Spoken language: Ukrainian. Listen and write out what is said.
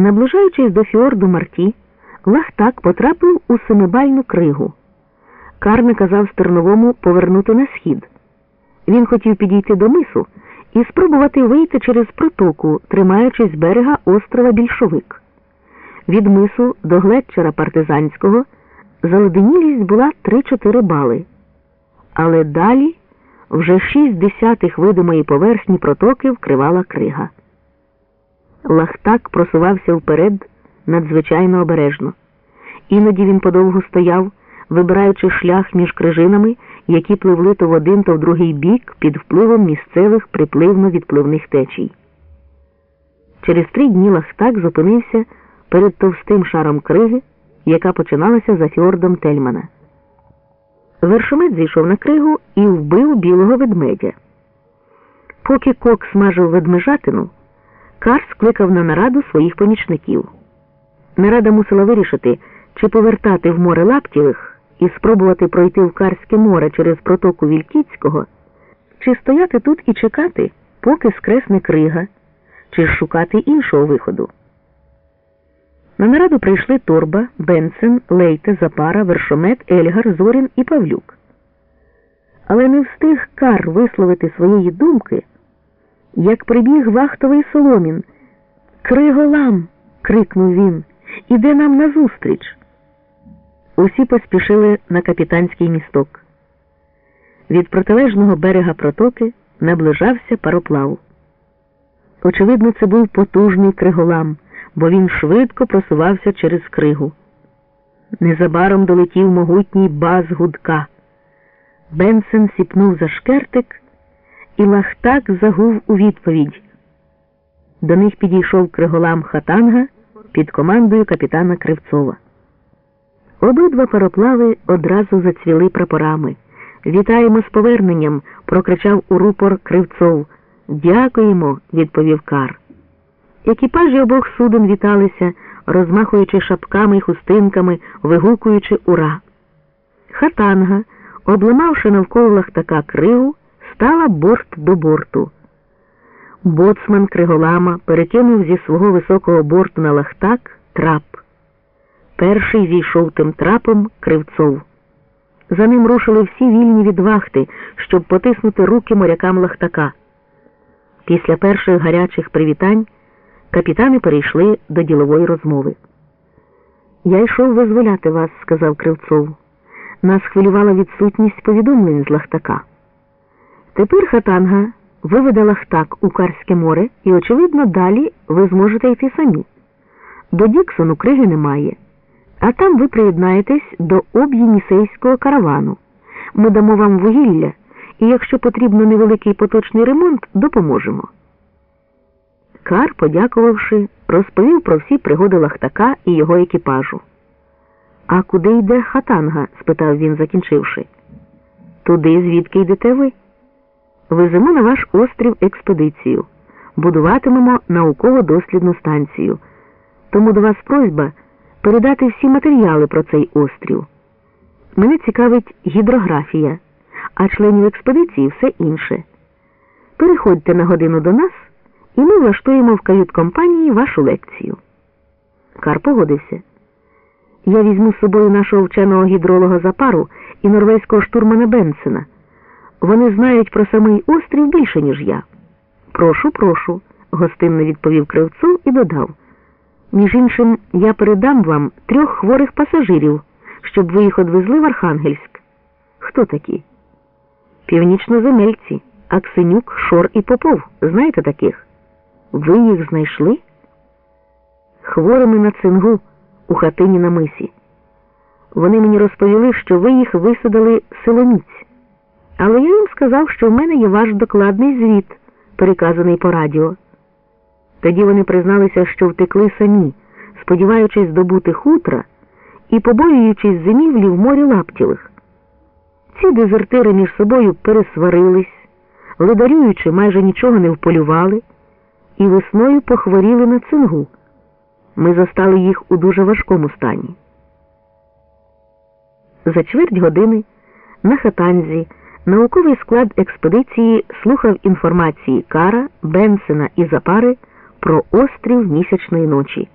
Наближаючись до фіорду Марті, Лахтак потрапив у семибальну кригу. Кар наказав Стерновому повернути на схід. Він хотів підійти до мису і спробувати вийти через протоку, тримаючись берега острова Більшовик. Від мису до Глетчера партизанського заледенілість була 3-4 бали. Але далі вже шість десятих видимої поверхні протоки вкривала крига. Лахтак просувався вперед надзвичайно обережно. Іноді він подовго стояв, вибираючи шлях між крижинами, які пливли то в один, то в другий бік під впливом місцевих припливно-відпливних течій. Через три дні Лахтак зупинився перед товстим шаром криги, яка починалася за фьордом Тельмана. Вершомет зійшов на кригу і вбив білого ведмедя. Поки кок смажив ведмежатину, Кар скликав на нараду своїх помічників. Нарада мусила вирішити, чи повертати в море Лаптєвих і спробувати пройти в Карське море через протоку Вількіцького, чи стояти тут і чекати, поки скресне крига, чи шукати іншого виходу. На нараду прийшли Торба, Бенсен, Лейте, Запара, Вершомет, Ельгар, Зорін і Павлюк. Але не встиг Кар висловити своєї думки, як прибіг вахтовий Соломін. Криголам. крикнув він. Іде нам назустріч. Усі поспішили на капітанський місток. Від протилежного берега протоки наближався пароплав. Очевидно, це був потужний криголам, бо він швидко просувався через кригу. Незабаром долетів могутній баз гудка. Бенсен сіпнув за шкертик, і лахтак загув у відповідь. До них підійшов криголам хатанга під командою капітана Кривцова. Обидва пароплави одразу зацвіли прапорами. Вітаємо з поверненням, прокричав у рупор Кривцов. Дякуємо, відповів Кар. Екіпажі обох суден віталися, розмахуючи шапками й хустинками, вигукуючи ура. Хатанга, обламавши навколо лахтака криву, стала борт до борту. Боцман Криголама перекинув зі свого високого борту на лахтак трап. Перший зійшов тим трапом кривцов. За ним рушили всі вільні від вахти, щоб потиснути руки морякам лахтака. Після перших гарячих привітань капітани перейшли до ділової розмови. Я йшов визволяти вас, сказав Кривцов. Нас хвилювала відсутність повідомлень з лахтака. Тепер хатанга виведе лахтак у Карське море, і, очевидно, далі ви зможете йти самі. До Діксону криги немає, а там ви приєднаєтесь до об'єнісейського каравану. Ми дамо вам вугілля, і якщо потрібно невеликий поточний ремонт, допоможемо. Кар, подякувавши, розповів про всі пригоди лахтака і його екіпажу. А куди йде хатанга? спитав він, закінчивши. Туди, звідки йдете ви? Веземо на ваш острів експедицію, будуватимемо науково-дослідну станцію. Тому до вас просьба передати всі матеріали про цей острів. Мене цікавить гідрографія, а членів експедиції все інше. Переходьте на годину до нас, і ми влаштуємо в кают-компанії вашу лекцію. Кар погодився. Я візьму з собою нашого вченого гідролога Запару і норвезького штурмана Бенсена. Вони знають про самий острів більше, ніж я. Прошу, прошу, гостинно відповів кривцов і додав. Між іншим, я передам вам трьох хворих пасажирів, щоб ви їх одвезли в Архангельськ. Хто такі? Північноземельці, Аксенюк, Шор і Попов. Знаєте таких? Ви їх знайшли? Хворими на цингу у хатині на мисі. Вони мені розповіли, що ви їх висадили силоміць. Але я їм сказав, що в мене є ваш докладний звіт, переказаний по радіо. Тоді вони призналися, що втекли самі, сподіваючись здобути хутра і побоюючись зимівлі в морі лаптєвих. Ці дезертири між собою пересварились, ледарюючи, майже нічого не вполювали, і весною похворіли на цингу. Ми застали їх у дуже важкому стані. За чверть години на хатанзі науковий склад експедиції слухав інформації Кара, Бенсена і Запари про острів місячної ночі.